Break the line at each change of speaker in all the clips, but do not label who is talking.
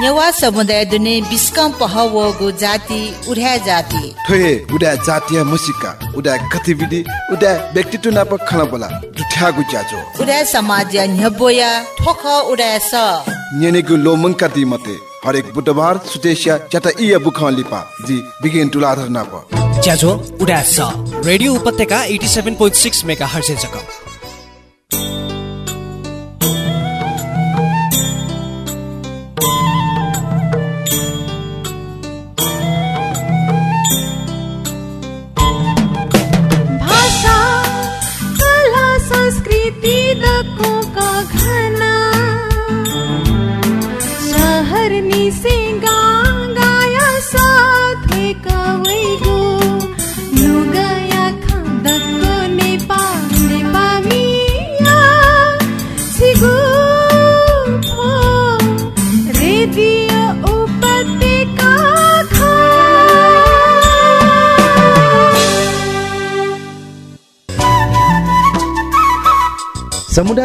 नेवा समुदाय दुने बिस्कम पहवगु जाति उड्या जाति।
थोए उडा जातीय मुसिका उडा गतिविधि उडा व्यक्तित्व नाप खला बोला दुठ्यागु ज्याजो
उड्या समाज न्यबोया ठोख उड्या स।
नेनेगु लोमंका दी मते हरेक बुधबार सुतेशिया चटा इया बुखान लिपा जी बिगिन टुलाधर नाप।
ज्याजो उडा स। रेडियो उपत्यका 87.6 मेगाहर्ज जक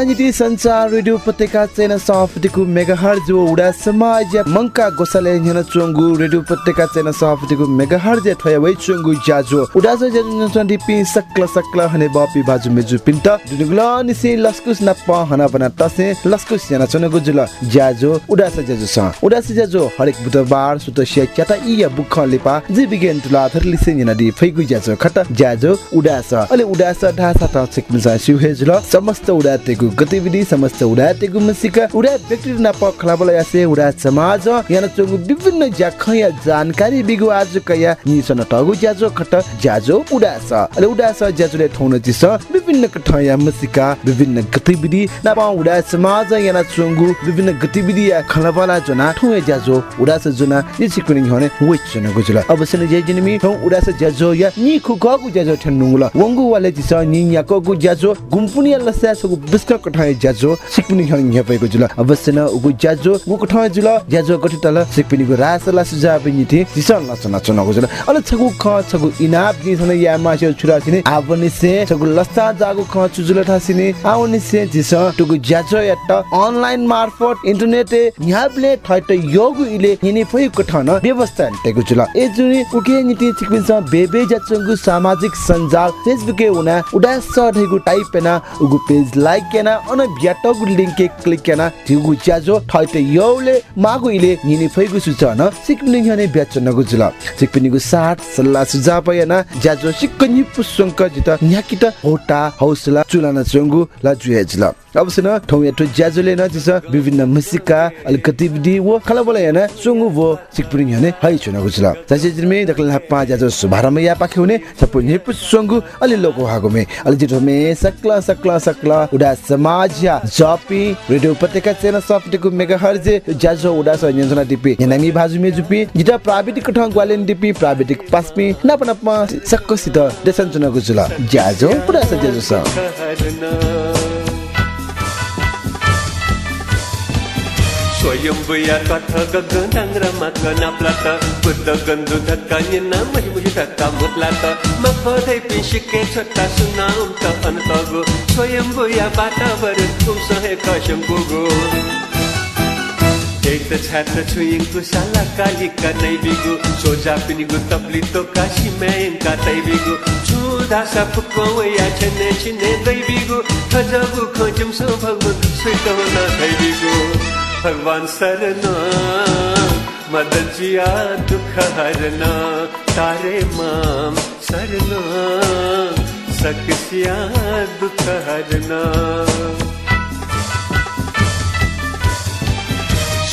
नीति संचार रेडियो उपत्यका चैन सभापतिको मेगाहर जो उडा समाज मंका गोसाले न्यन चोंगु रेडियो उपत्यका चैन सभापतिको मेगाहर जे थय वै चोंगु जाजो उडा जो जन जन दिपि सक्ल सक्ल हने बपि बाजु मेजु पिन्त दुनुगला निसे लस्कुस न प हना बना तसे लस्कुस याना चनको जुल जाजो उडा स जाजो स उडा स जाजो हरेक बुधबार सुत शिया च्याता इया बुख लेपा जे बिगेन तुला थर लिसे याना दि फैगु जाजो खट जाजो उडा स अले उडा स ढासा त सिक मिसा सिउ हे जुल समस्त उडा तेगु गतिविधि समस्त उडा तेगु मसिका उडा व्यक्ति न प खलाबला यासे उडा समाज याना चंगु विभिन्न जाखया जानकारी बिगु आज कया निसन टगु जाजो खट जाजो उडा स अले उडा जाजुले ठौन जिस विभिन्न कठया मसिका विभिन्न गतिविधि न प उडा समाज याना चंगु विभिन्न गतिविधि या खलाबला जना ठौय जाजो उडा स जना निसिकुनि हने वेचन गुजुला अवश्य ने जेजिनमी ठौ उडा जाजो या नि खुखगु जाजो ठन्नुला वंगु वाले जिस नि याकगु जाजो गुम्पुनि लस्या सगु बिस्का कठाय जाजो सिकपिनि हन ह्यापेको जुल। अवश्य न उगु जाजो गु कठाय जुल। जाजो गठि तल सिकपिनिको रासला सुझाव निथि जिसन लसन नचन गुजुल अल छगु ख छगु इनाप नि सन या मासे छुरा छिने आवनि से छगु लस्ता जागु ख चुजुल थासिने आवनि से जिस टुगु जाजो यात अनलाइन मार्फत इन्टरनेट न्याबले ठैट योगु इले हिने फै कठन व्यवस्था टेगु जुल। ए जुनि उके निति सिकपिन स बेबे जाचंगु सामाजिक सञ्जाल फेसबुके उना उडा स ढैगु टाइप पेना उगु पेज लाइक लिंक के क्लिक केना जिगु ज्याजो ठैट योले मागु इले निने फैगु सुचन सिकपिन हने ब्याचनगु जुल। सिकपिनिगु साथ सल्लाह सुझाव पयना ज्याजो सिकनि पुसंक जित न्याकित होटा हौसला चुलाना चंगु ला जुएजला अब सिन ठौ ज्याजोले न जिस विभिन्न मुसिका अल गतिविधि वो याना चंगु वो सिकपिन हने हाइ चुनगु जुल। जसे जिमे दकल हप्पा ज्याजो सुभारम या पाखे हुने अलि लोको हागुमे। अलि जिठो मे सकला सकला सकला उडा समाज जपी रेडियो उपत्यका चेना सफ्टको मेगा हर्जे ज्याजो उडा स न्यन्जना दिपि यनामी भाजु मे जुपि जिटा प्राविधिक ठङ ग्वालेन दिपि प्राविधिक पास्पि नप नप सक्कसित देशन चुनगु जुल ज्याजो
स्वयंभूया कथ गगनांग रमक नापलात बुद्ध गंधु धक्का निना मजबुजी धक्का मुतलात मफदै पिशिके छोटा सुना उमत अनतगु स्वयंभूया बाटावर तुम सहे कशम गुगु एक त छात्र छुइङको साला नै बिगु तो काशी तै बिगु या दै बिगु खजबु सो न बिगु भगवान सरना मदन जिया दुख हरना तारे माम सरना सकसिया दुख हरना।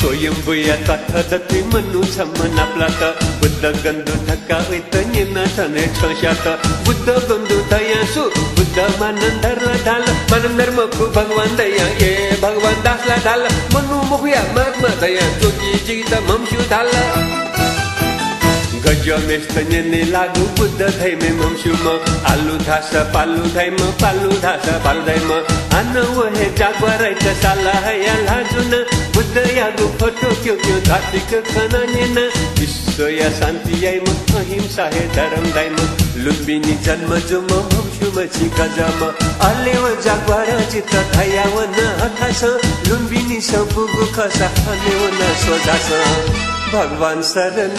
स्वयंभूया तथा दत्ती मनु छमन आपलात बुद्ध गंधु धक्का वेत निना तने छशात बुद्ध गंधु दयासु बुद्ध मानन धरला ढाल मानन धर्म को भगवान दया ये भगवान दासला ढाल मनु मुखया महात्मा दया जोगी जीता ममशु ढाल गजो मेस्तने ने लागु बुद्ध धैमे ममशुम आलु धास पालु धैम पालु धास पालु धैम। आन वहे जागवा रैत साला है लाजुन बुद्ध यागु फोटो क्यों क्यों धार्मिक खाना नेन। विश्व या शान्ति याइम अहिंसा हे धर्म दाइम लुम्बिनी जन्म जो म भंशु मची गजम। अलेव जागवार धयाव न हतास लुम्बिनी सबुगु खसा अलेव न सोझास। भगवान शरण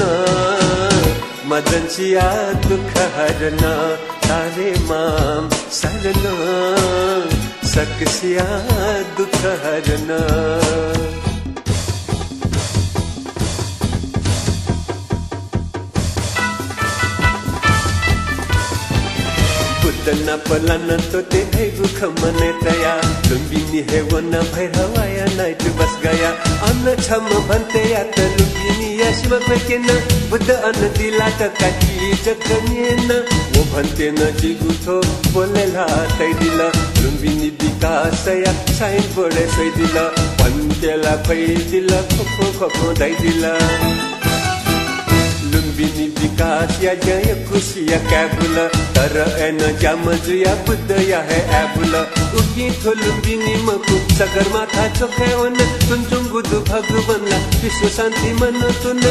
मदनचिया दुख हरना तारे माम शरण सकसिया दुख हरना बुद्ध न पलन तो ते है गुख मने तया। लुम्बिनी है वो न भैरवाया नाइट बस गया। अन्न छम भन्ते या त लुम्बिनी या शिव पेकेन बुद्ध अन्न दिला त काकी जकनिएन वो भन्ते न जिगुथो बोलेला तै दिल लुम्बिनी विकास या साइन बोर्ड विकास या जय खुशी या कैबुल। तर एन जाम जुया बुद्ध या है एबुल। उकी थो बिनी मकु सगर माथा चोखे वन तुम गुदु भगवनला विश्व शांति मन तुन।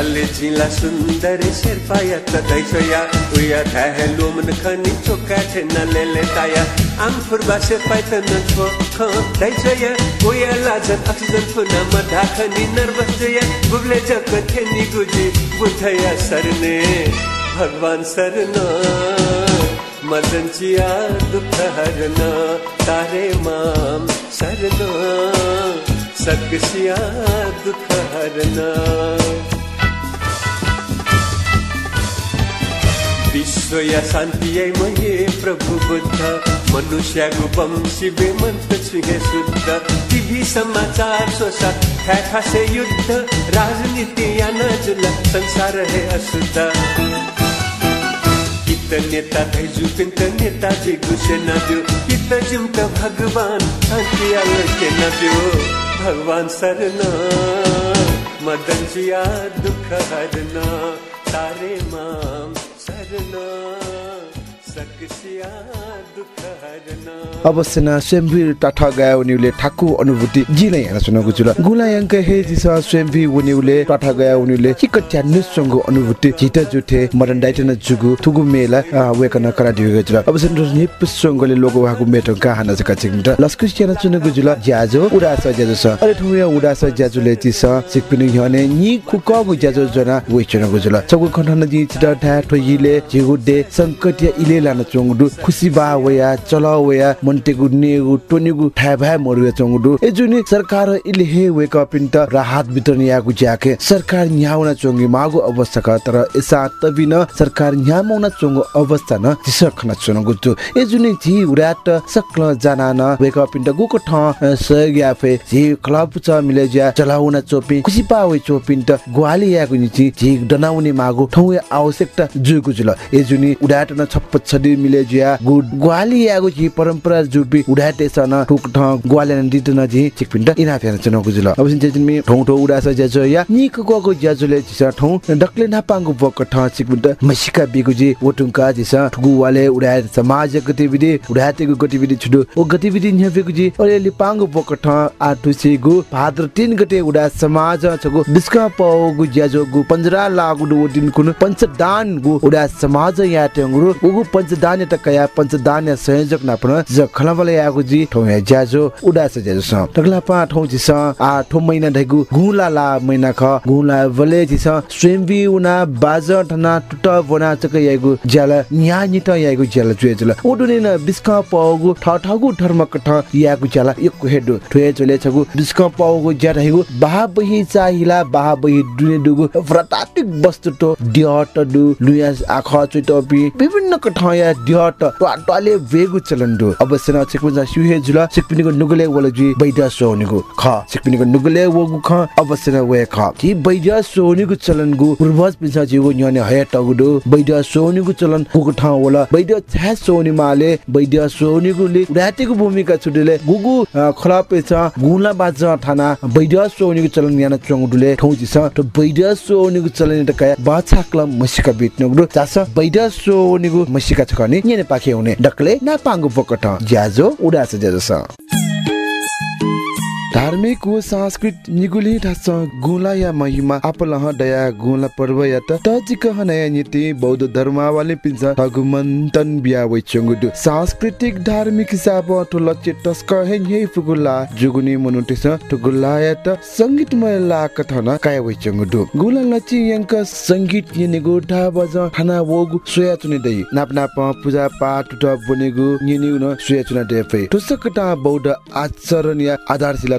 अले झिला सुन्दर शेर्पा या त दैछया उया थाहे लोमन खनि चोका ठेन लेले ताया आम फुर्बा से पाइत न छो ख दैछया उया लाजन अक्सिजन फुना मधा खनि नर्वस जया बुबले जक थेनी गुजी बुधया सरने। भगवान सरन मदन चिया दुख हरन। तारे माम सरन सकसिया दुख हरन। विश्व या शान्ति मये प्रभु बुद्ध मनुष्यको वंशी बेमन्त छुहे शुद्ध टिभी समाचार सोसा खासे युद्ध राजनीति या नजुल संसार है अशुद्ध कित नेता भैजु पिन्त नेताजी घुसे नद्यो कित जिम्त भगवान शान्ति आलोके नद्यो भगवान शरण मदन जिया दुख हरना तारे माम शरण सकसिया दुख हरना
अवश्य न स्वयंवीर टाठा गया उनीले ठाकु अनुभूति जिले हेर्न सुनको जुल गुला यंक हे दिस स्वयंवी उनीले टाठा गया उनीले चिक च्यान्नु संगो अनुभूति जित जुठे मरन डाइटन जुगु थुगु मेला वेकन करा दिगु जुल अवश्य न निप संगले लोगो हागु मेटो का हाना जका चिकमिट लस्कुस च्यान चुनको जुल ज्याजो उडास ज्याजो स अरे ठुया उडास ज्याजुले चिस सिकपिनु हने नि खुकगु ज्याजो जना वेचनको जुल चगु खण्डन जि चित ठा ठोइले जिगु दे संकट या इले लान बा वया वया मन्टेगु नेगु टोनिगु ठा भा मरुया चंगु ए जुनि सरकार इले हे वेक अप त राहत वितरण यागु ज्याके। सरकार न्याउना चोंगी मागु अवस्था का तर एसा तबिन सरकार न्यामौना चोंगु अवस्था न तिसखना चोंगु तु। ए जुनि जी उराट सक्ल जाना न वेक अप त गुको ठ सग्याफे जी क्लब च मिले ज्या चलाउना चोपि खुसी पावे चोपिन त ग्वाली यागु निची जी डनाउने मागु ठौ आवश्यकता जुगु जुल। ए जुनि उडाट न छप्प छडी मिले ज्या गु ग्वाली यागु जी परम्परा जुपि उडाटे सन ठुक ठ ग्वाले न दित न जी चिकपिन त इना फेन चनो गु जुल। अब सिन जेजिन मी ठौ ठौ उडा स या निक गको ज्याजुले जिस ठौ डक्ले नापांगु बक ठ चिकपिन त मसिका बिगु जी वटुंका जिस ठुगु वाले उडा समाज गतिविधि उडातेगु गतिविधि छुडु ओ गतिविधि न्याफेगु जी अले लिपांगु बक ठ आठुसी गु भाद्र 3 गते उडा समाज छगु बिस्का पगु ज्याजो गु पन्जरा लागु दिन कुन पंचदान गु उडा समाज या टेंगु उगु पंचदान त कया पंचदान या संयोजक ना पण ज खलबले यागु जी ठौ या ज्याजो उडा स ज्याजो स। तगला पा ठौ जी स आ ठौ महिना ढैगु गुला ला महिना ख। गुला वले स स्वयंबी उना बाज ठना टुट बना चक यागु ज्याला न्या नित यागु ज्याला जुए जुल उडुने न बिस्का पगु ठ ठगु धर्मक ठ यागु ज्याला एक हेडु ठुए चले छगु। बिस्का पगु ज्या ढैगु बाहा बही चाहिला बाहा बही दुने दुगु व्रतात्विक वस्तु तो डिहट दु लुया आख चुटपी विभिन्न कठया डिहट टले वेगु चलन दु अवश्य न छिकु जा सुहे जुल सिकपिनीको नुगले वल जी बैदा सोनिगु। ख सिकपिनीको नुगले वगु ख न वे ख। कि बैदा सोनिगु चलन गु पूर्वज पिसा जीवो न्यने हय टगु दु बैदा सोनिगु चलन गुगु ठ वला। बैदा छ्या सोनि माले। बैदा सोनिगु ले रातिको भूमिका छुटेले गुगु खला पेचा गुला बाज थाना। बैदा सोनिगु चलन याना चंगुडुले ठौ जिस त बैदा सोनिगु चलन त कया बाछा क्लम मसिका बिट्नु गुरु जास बैदा सोनिगु मसिका छकने नेने पाखे हुने डकले ना पांगु पकट ज्याजो उडास ज्याजो ढा धार्मिक व सांस्कृत निगुली ठास गुला या महिमा आपल ह दया गुला पर्व या त तजिक नया नीति बौद्ध धर्मावली पिन्छ तगुमन्तन बिया वइ चंगुदु सांस्कृतिक धार्मिक हिसाब तो लच्चे टस्क हे हे फुगुला जुगुनी मनुटिस टुगुला या त संगीतमय ला कथन काय वइ चंगुदु गुला लच्ची यंक संगीत यनेगु ढा बज खाना वगु सोया चुनि दै नाप नाप पूजा पाठ उठ बनेगु निनिउ न सोया चुना देफे। टुसकटा बौद्ध आचरण या आधारशिला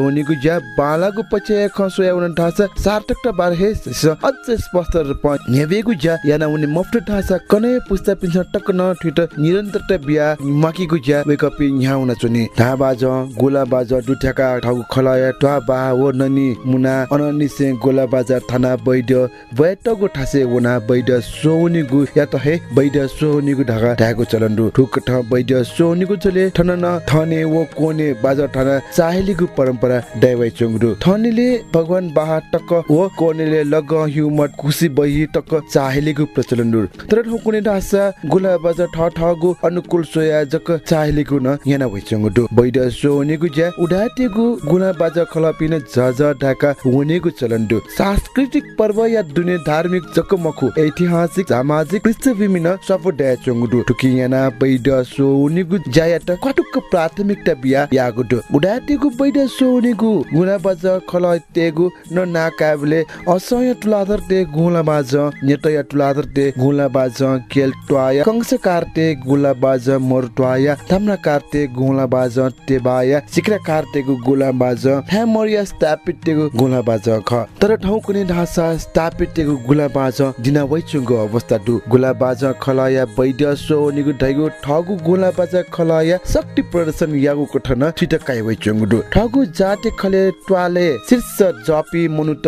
निगु ज्या बालागु पचे ख सोया उन ढासा सार्थकता बार हे अझ स्पष्ट रूप नेबेगु ज्या याना उनी मफ्ट ढासा कने पुस्ता पिन्छ टक न ठिट निरन्तरता बिया माकीगु ज्या वेकअप न्या उन चुनि। ढा बाज गोला बाज दुठ्याका ठाउ खलाया ट्वा बा वो ननी मुना अननि से गोला बाजा थाना बैद वैटगु ठासे वना बैद सोनिगु या त हे बैद सोनिगु ढाका ढाको चलन दु ठुक ठ बैद सोनिगु चले ठन न थने वो कोने बाजा ठाना चाहेलिगु परम्परा दैवै चंगु थनेले भगवान बाहा टक वो कोनेले लग ह्युमट खुसी बही टक चाहेलिगु प्रचलन दु तर ठुकुने ढासा गुला बाजा ठ ठगु अनुकूल सोया जक चाहेलिगु न याना वइ दु बैद सोनिगु ज्या उडातेगु गुला बाजा झ झ ढाका हुनेगु चलन दु सांस्कृतिक पर्व या दुने धार्मिक जकमखु ऐतिहासिक सामाजिक पृष्ठभूमि न डया चंगु दु ठुकी याना बैद सोनिगु ज्यायात कटुक प्राथमिकता बिया यागु दु उडातेगु सोनिगु गुला बाजा खलातेगु न नाकाबले असय तुलाधर ते गुला बाज नेतया तुलाधर ते गुला बाज केल ट्वाया कंस कार्ते गुला बाज मोर ट्वाया थामना कार्ते गुला बाज तेबाया सिक्रा कार्तेगु गुला बाज हेमरिया स्थापित तेगु गुला बाज ख। तर ठाउँ कुनै ढासा स्थापित तेगु गुला बाज दिना वैचुङ्गो अवस्था दु गुला बाज खलाया वैद्य सो निगु ढैगु ठगु गुला बाज खलाया शक्ति प्रदर्शन यागु कठन छिट काइ वैचुङ्गु दु ठगु खले ट्वाले शीर्ष जपी मनुत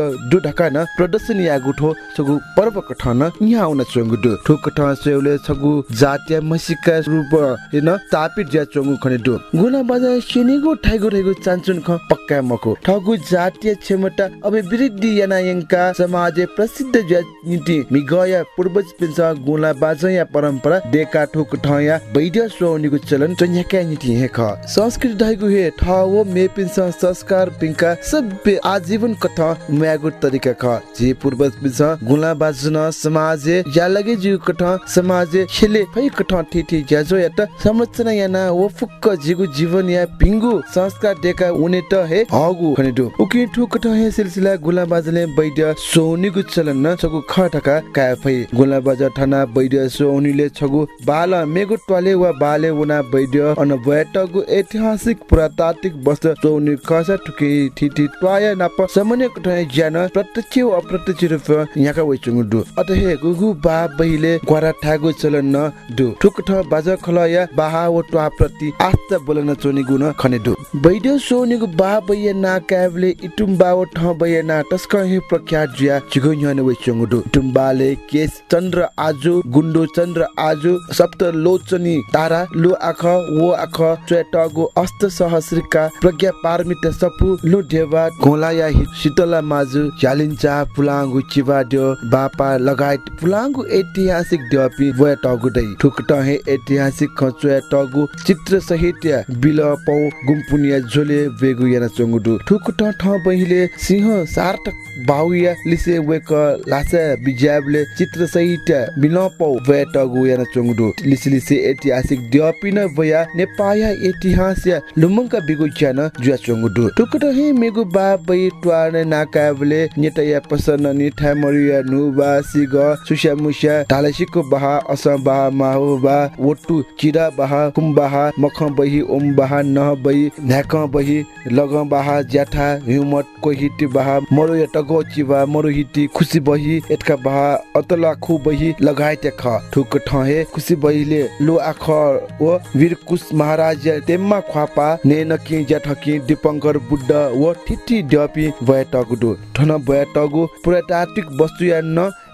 प्रदर्शन यागु ठो सगु पर्व कठन यहाँ आउन चंगु दु ठु कठ सेउले सगु जातीय मसिका रूप हेन स्थापित ज्या चंगु खने दु गुला बाज सिनिगु ठाइगु ढैगु चान्चुन ख पक्का मको। ठगु जातीय क्षमता अभिवृद्धि याना यंका समाज प्रसिद्ध ज्या नीति मिगया पूर्वज पिन्छ गुला बाज या परम्परा देका ठुक ठया वैद्य सोनिगु चलन चन्याका नीति हे ख। संस्कृत ढाइगु हे ठावो मे पिन्छ संस्कार पिंका सभ्य आजीवन कथा म्यागु तरिका ख जे पूर्वज पिन्छ गुला बाजन समाज या लगे जु कथा समाज खेले फै कथा ठिठी ज्याजो या त संरचना याना वो फुक्क जिगु जीवन या पिंगु संस्कार देका उने त हे हगु खनेदु उकि ठुक कथा हे सिलसिला गुला बाजले वैद्य सोनिगु चलन न छगु खटका काय फै गुला बाज थाना वैद्य सोनिले छगु बाल मेगु ट्वाले वा बाले उना वैद्य अन वैटगु ऐतिहासिक पुरातात्विक वस्तु सोनि खसा ठुकी ठिठी ट्वाया नाप सामान्य कथा ज्ञान प्रत्यक्ष वा अप्रत्यक्ष रूप यहाँका वैचुङु दु अत हे गुगु बा बहिले ग्वारा ठागु चलन न दु ठुक ठ बाज खलया बाहा व ट्वा प्रति आस्था बोलन चोनि गुण खने दु वैद्य सोनिगु बा बय ना काबले इटुम बा व ठ बय ना टस्क हे प्रख्यात ज्या चिगु न्हने वैचुङु दु टुम्बाले केस चन्द्र आजु गुण्डो चन्द्र आजु सप्त लोचनी तारा लो आख वो आख चेटगु अस्त सहस्रिका प्रज्ञा पारमित सपु लो देवा घोलाया हित शीतला माजु जालिन्चा पुलाङ्गु चिवाड्यो बापा लगायत पुलाङ्गु ऐतिहासिक देवपी वया टगु दै ठुक टहे ऐतिहासिक खचुया टगु चित्र सहित बिल पौ गुम्पुनिया झोले वेगु याना चंगुडु ठुक ट ठ बहिले सिंह सार्टक बाउया लिसे वेक लासा बिजाबले चित्र सहित बिल पौ वया टगु याना चंगुडु लिसे लिसे ऐतिहासिक देवपी न वया नेपाया इतिहास या लुमंका बिगु ज्यान जुया चंगुडु ठुक टहे मेगु बा बै ट्वाने नाकाबले नेतया पसन नि थामरिया नुबा सिग सुस्या मुस्या ढालसिको बहा अस बहा माहु बा वट्टु चिरा बहा कुम बहा मख बही ओम बहा नह बही न्याक बही लग बहा ज्याठा हिउमट कोहिटी बहा मरु टगो चिवा मरु हिटी खुसी बही एटका बहा अतला खु बही लगाइते ख ठुक ठहे खुसी बहीले लो आख व वीर कुश महाराज तेम्मा ख्वापा ने नकी ज्याठकी दीपंकर बुड्ड व ठिठी ड्यापी बया टगुडु। ठन बया टगु पुरातात्विक वस्तु या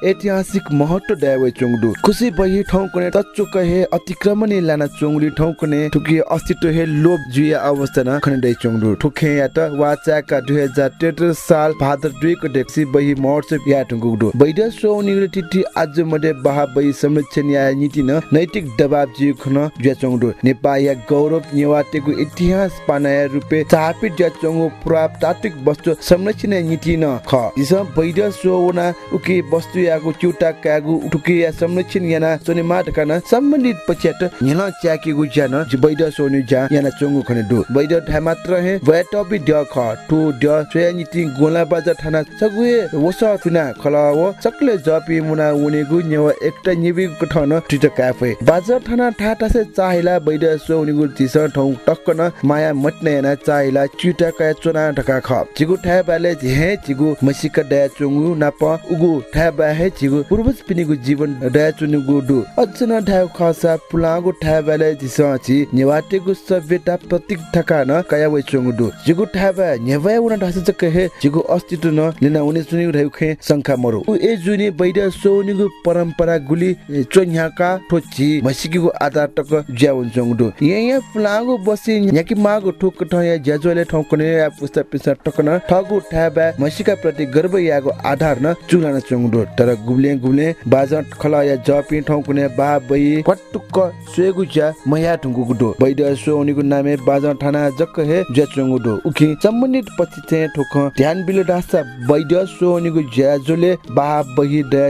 ऐतिहासिक महत्व ड्यावे चोङडु खुसी बही ठाउँ कुने तच्चो कहे अतिक्रमण लाना चोङली ठाउँ कुने ठुकी अस्तित्व हे लोभ जुया अवस्था न दै चोङडु ठुखे या त वाचाका 2033 साल भाद्र 2 को डेक्सी बही महोत्सव या टुङडु बैद सो टिटी आज मडे बहा बही संरक्षण या नीति न नैतिक दबाब जी खन ज्या चोङडु नेपाल या गौरव नेवातेको इतिहास पानाया रुपे चापिट ज्या चोङो पुरातात्विक वस्तु संरक्षण नीति न ख। इस बैद सो वना उके वस्तु च्युटा कागु टुके या संरक्षण याना सोने माट kana सम्बन्धित पछ्याट न्याला च्याकी गु ज्यान बैद सोनु ज्या याना चोङु खने दु बैद ढा मात्र हे वय टपि ड ख टु ड सोया नीति गोला बाजा थाना सगुए वस तुना खला व सकले जपि मुना उने गु न्यव एकटा निबि ठन टिट काफे। बाजा थाना ठाटा से चाहिला बैद सो उनि गु तिस ठौ टक्क न माया मट्ने याना चाहिला च्युटा का चोना ढका ख। चिगु ठा बाले हे चिगु मसिका दया चोङु नाप उगु ठा बा हे चिगु पूर्वज पिनिगु जीवन दया चुनुगु दु अचन ढाउ खसा पुलागु ठा बाले जिसछि नेवाटेगु सभ्यता प्रतीक ठका न कया वे चोङु दु चिगु ठा बा नेवा उना ढासे चक हे चिगु अस्तित्व न लिना उनि सुनि रह्यु खे संख्या मरु उ ए जुनि बैद सोनिगु परम्परा गुली चोन्याका ठोची मसिकिगु आधार टक ज्याउन चोङु दु ये ये पुलागु बसी न्याकी मागु ठोक ठ या ज्याजोले ठौकने या पुस्ता पिसा टकन ठगु ठा बा मसिका प्रति गर्व यागु आधार न चुलान चोङु दु तर गुब्ले गुब्ले बाजा खला या जपि ठाउँ कुने बा बई। क्वाटुक्क सुएगु ज्या मया ठुङ्गु गुडो बैद सो उनीको नामे बाजा ठाना जक्क हे ज्या चोङु दो उखि सम्बन्धित पछि चाहिँ ठोक ध्यान बिलो डासा बैद सो उनीको ज्या जोले बा बही दया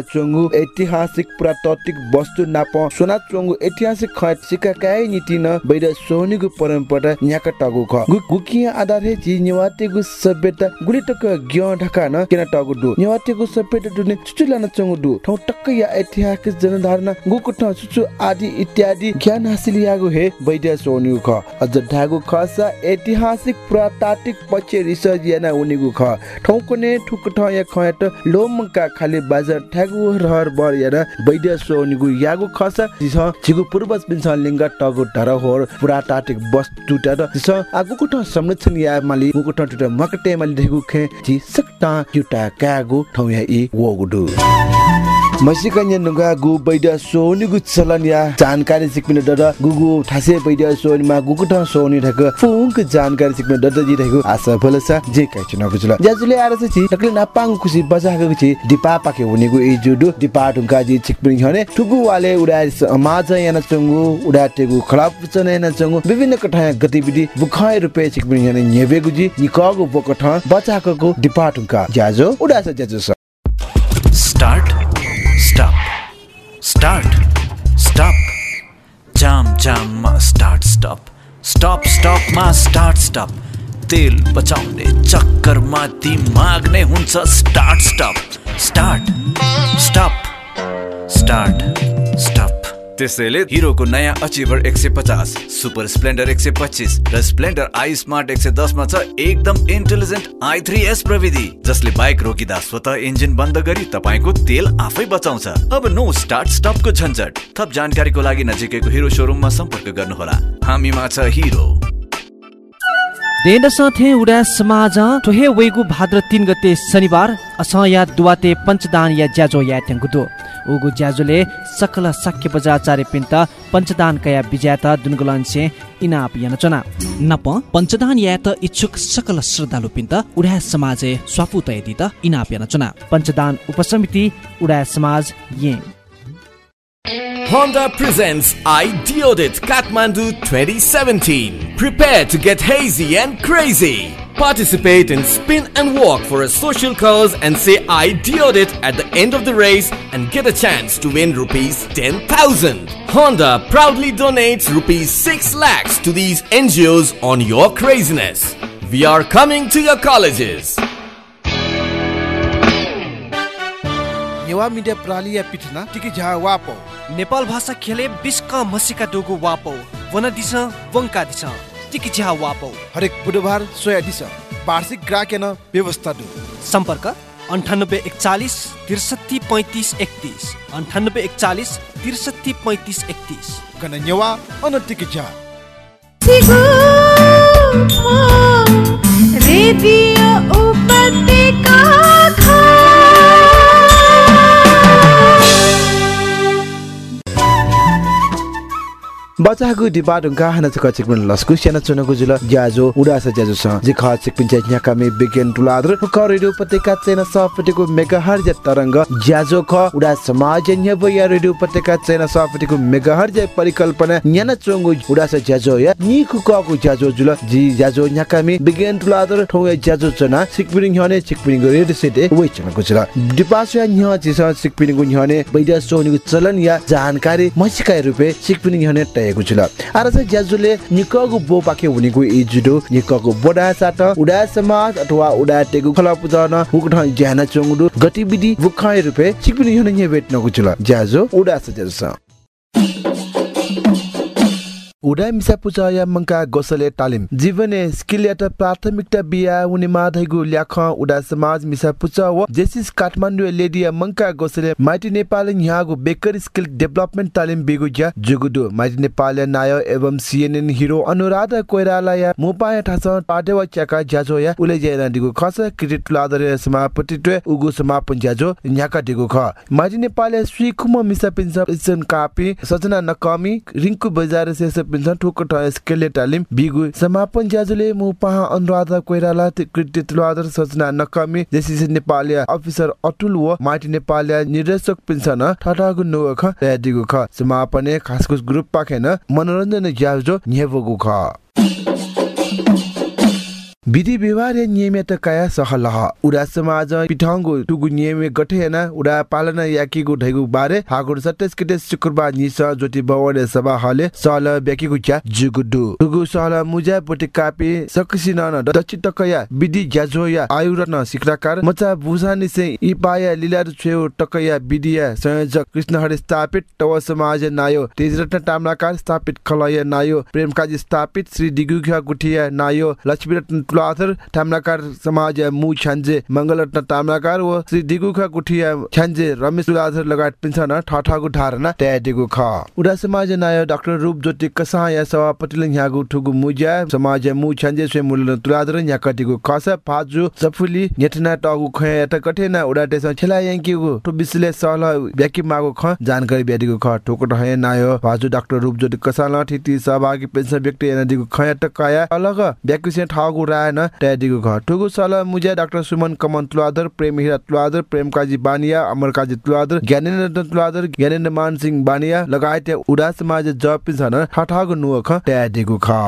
ऐतिहासिक पुरातात्विक वस्तु नाप सोना चोङु ऐतिहासिक खत सिका काय नीति न बैद सोनीको परम्परा न्याका टगु ख। गुकी आधार हे जी निवातेगु सभ्यता गुली टक ग्य ढका न केना टगु दु निवातेगु सभ्यता दुने चुचुला न चोङु दु ठौ टक्क या ऐतिहासिक जनधारणा गुकु ठ चुचु आदि इत्यादि ज्ञान हासिल यागु हे वैद्य सोनु ख। अझ खसा ऐतिहासिक पुरातात्विक पक्ष रिसर्च याना उनिगु ख। ठौ कोने ठुक ठ या खयट लोमका खाली बाजार ठ्यागु रहर बर याना वैद्य सोनुगु यागु खसा जिस छिगु पूर्वज पिन्छ लिंग टगु धरहोर पुरातात्विक वस्तु त जिस आगुकु ठ संरक्षण या माली गुकु ठ टुट मकटे माली ढेगु खे जि सकता क्युटा कागु ठौ या इ वगुडु। मसिकन्या नुगा गु बैद सोनी गु चलन या जानकारी सिक्मिन दद गुगु थासे बैद सोनी मा गुगु ठ सोनी ढक फुंक जानकारी सिक्मिन दद जि ढक आशा फलसा जे काइ छु नगुजुल ज्याजुले आर छि नकले नापाङ खुसी बजा गु छि। दिपा पाके हुनेगु ए जुडु। दिपा ढुंका जि छिकपिन हने टुगु वाले उडा समाज याना चंगु उडा टेगु खलाप चने याना चंगु विभिन्न कठाया गतिविधि बुखाय रुपे छिकपिन हने नेबेगु जि निकगु बोकठ बचाकको दिपा ढुंका ज्याजो उडा ज्याजो स।
Start. Stop. Start. Stop. Jam jam मा start stop. Stop stop मा start stop. तेल बचाउने चक्करमा दिमाग नै हुन्छ start stop start stop start stop त्यसैले हिरोको नयाँ अचिभर एक सय पचास सुपर स्प्लेन्डर एक सय पच्चिस र स्प्लेन्डर आई स्मार्ट एक सय दसमा छ एकदम इन्टेलिजेन्ट आई थ्री एस प्रविधि जसले बाइक रोकिँदा स्वतः इन्जिन बन्द गरी तपाईँको तेल आफै बचाउँछ। अब नो स्टार्ट स्टपको झन्झट। थप जानकारीको लागि नजिकैको हिरो सोरुममा सम्पर्क गर्नुहोला। हामीमा छ हिरो।
देन साथे उडा समाज ठोहे वेगु भाद्र तिन गते शनिबार अस या दुवाते पञ्चदान या ज्याजो या थ्याङ्गुदो उगु ज्याजोले सकल साक्य बजाचार्य पिन्त पञ्चदान कया विजेता दुनगुलन्से इनाप यानचना नप पञ्चदान या त इच्छुक सकल श्रद्धालु पिन्त उडा समाज स्वापु तयदि त इनाप यानचना पञ्चदान उपसमिति उडा समाज ये
Honda presents Ideodit Kathmandu 2017. Prepare to get hazy and crazy. Participate in spin and walk for a social cause and say Ideodit at the end of the race and get a chance to win rupees 10,000. Honda proudly donates rupees 6 lakhs to these NGOs on your craziness. We are coming to your colleges.
Newa media प्राली या पिठना टिकी झा वापो
नेपाल भाषा खेले बिस्क मसिका डोगु वापौ वन this वंका this टिकी झ्या वापौ
हरेक बुधबार soya this वार्षिक ग्राहक व्यवस्था दु
सम्पर्क अन्ठानब्बे एकचालिस त्रिसठी पैँतिस एकतिस अन्ठानब्बे एकचालिस त्रिसठी पैँतिस एकतिस
गन नेवा अन टिकी झा
रेडियो उपत्यका
बचाको डिबा ढुङ्गा हाना चुका चिकमिन लस्कु सेना चुनको जुल ज्याजो उडास ज्याजो स जिख चिकमिन ज्या न्याका मे बिगेन टुलाद्र क रेडियो पत्रिका चेना सपटिको मेगाहर्ज तरंग ज्याजो ख उडा समाज न्य बया रेडियो पत्रिका चेना सपटिको मेगाहर्ज परिकल्पना न्याना चोंगु उडास ज्याजो या नि कुकको ज्याजो जुल जी ज्याजो न्याका मे बिगेन टुलाद्र ठौ ज्याजो चना चिकमिन ह्यने चिकमिन रेडियो सेटे वइ चनको जुल डिपास या न्य जिस चिकमिन गु न्यने बैदा सोनिगु चलन या जानकारी मसिकाय रुपे चिकमिन ह्यने जुल आर चाहिँ ज्याजुले निकगु बो पाखे हुनेको इ जुडो निकगु बोडा साट उडा समाज अथवा उडा टेगु खला पुजन हुक ठ ज्याना चंगुडु। गतिविधि बुखाय रुपे चिकपिनि बेट नगु जुल ज्याजो उडा स। ज्याजो उडा मिसा पुचाया मंका गोसले तालिम जीवने स्किल यात प्राथमिकता बिया उनी माधैगु ल्याख उडा समाज मिसा पुचा व जेसिस काठमाडौँ लेडिया मंका गोसले माइटी नेपाल यहाँगु बेकर स्किल डेभलपमेन्ट तालिम बिगु ज्या जुगुदु माइटी नेपाल नाय एवं सिएनएन हिरो अनुराधा कोइराला या मुपाया ठास पाटे व च्याका ज्याजो या उले ज्याना दिगु खस क्रेडिट लादरे समापतित्व उगु समापन ज्याजो न्याका दिगु ख माइटी नेपाल श्री कुम मिसा पिन्स इसन कापी सजना नकमी रिंकु बजार से पिन्छ ठुक ठ स्केले तालिम बिगु समापन ज्याजुले मु पहा अनुराधा कोइराला कृत्य तुलादर सजना नकमी जेसिस नेपाली अफिसर अतुल व माटी नेपाली निर्देशक पिन्छन ठटागु नुख ख समापने खासकुस ग्रुप पाखेन मनोरञ्जन ज्याजो न्येबगु ख विधि व्यवहार नियमित काया सहलह उडा समाज पिठङ्गु टुगु नियम गठेन उडा पालना याकीगु ढैगु बारे हागुर सत्तेस किटे शुक्रबार निस ज्योति बवडे सभा हले सल ब्याकीगु च्या जुगुडु। टुगु सल मुजा पोटे कापी सकसी न दछि टकया विधि ज्याजोया आयुरत्न शिक्षाकार मचा बुझा निसे इपाया लीला छेउ टकया विधिया संयोजक कृष्ण हरि स्थापित तव समाज नायो तेजरत्न ताम्राकार स्थापित खलय नायो प्रेमकाजी स्थापित श्री दिगुख्या गुठिया नायो लक्ष्मीरत्न तुलाधर ताम्राकार समाज मु छान्जे मङ्गलरत्न ताम्राकार व श्री दिगुखा गुठिया छान्जे रमेश तुलाधर लगायत पिन्छन ठठागु धारणा त्यादिगु ख। उडा समाज नाय डाक्टर रूप ज्योति कसा या सभापतिले न्यागु ठुगु मुज्या समाज मु छान्जे स्वे मुल तुलाधर न्या कटिगु खस फाजु सफुली नेटना टगु ख एत कठेना उडा टेस छेला याङ्किगु टु बिसले सल व्याकी मागु ख जानकारी ब्यादिगु ख ठोको ढहे नायो फाजु डाक्टर रूप ज्योति कसा ल ठिति सहभागी पेन्सन व्यक्ति एनादिगु ख एत काया अलग व्याकी से ठगु रायन ट्यादिगु घर ठुगु सल मुजिया डाक्टर सुमन कमन तुलाधर प्रेम हिरा तुलाधर प्रेम काजी बानिया अमर काजी तुलाधर ज्ञानेन्द्र तुलाधर ज्ञानेन्द्र मान सिंह बानिया लगायत उडा समाज जपिन छन ठठागु नुख ट्यादिगु ख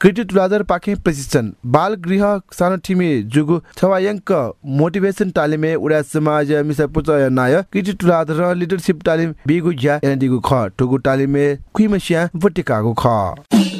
कृति तुलाधर पाखे प्रशिक्षण बाल गृह सानो ठिमी जुगु छवायङ्क मोटिभेसन तालिमे उडा समाज मिसा पुचय नाय कृति तुलाधर लिडरशिप तालिम बिगु ज्या एनदिगु ख ठुगु तालिमे कुइमस्या बटिकागु ख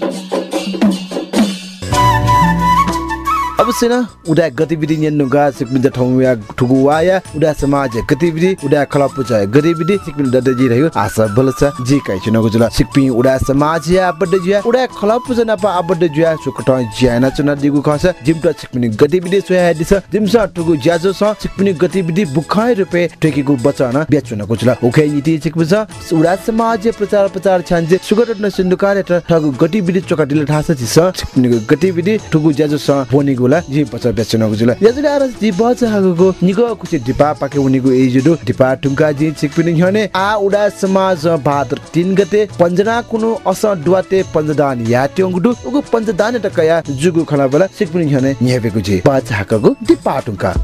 अवश्य न। उडा गतिविधि या ठुगु वाया। उडा समाज गतिविधि उडा खलपुच गतिविधि सिकमिन ददजी रह्यो। आशा बलछ जी काइ चुनको जुल। सिकपि उडा समाज या बड्ड जुया उडा खलपुच न पा बड्ड जुया सुकट ज्याना चुना दिगु खस। जिमट सिकमिन गतिविधि सोया दिस। जिमस ठुगु ज्याजो स। सिकमिन गतिविधि बुखाय रुपे ठेकीगु बचन। ब्याचुनको जुल। ओखे नीति सिकमिन उडा समाज प्रचार प्रचार छान्जे। सुगत न सिन्धुकार ठगु गतिविधि चोकाटिले ठास छिस सिकमिन गतिविधि ठुगु ज्याजो स। बोनिगु होला जी बचा बेचनको जुल याजुले आर जी बचा हागुको निगो कुछि दिपा पाके उनीगु एजुडु दिपा टुंका जी चिकपिनि हने आ उडा समाज भाद्र 3 गते पञ्जना कुनु अस दुवाते पञ्जदान या ट्योंगडु उगु पञ्जदान टकया जुगु खला बला चिकपिनि हने न्याबेको जी बचा हागुको Dipa टुंका.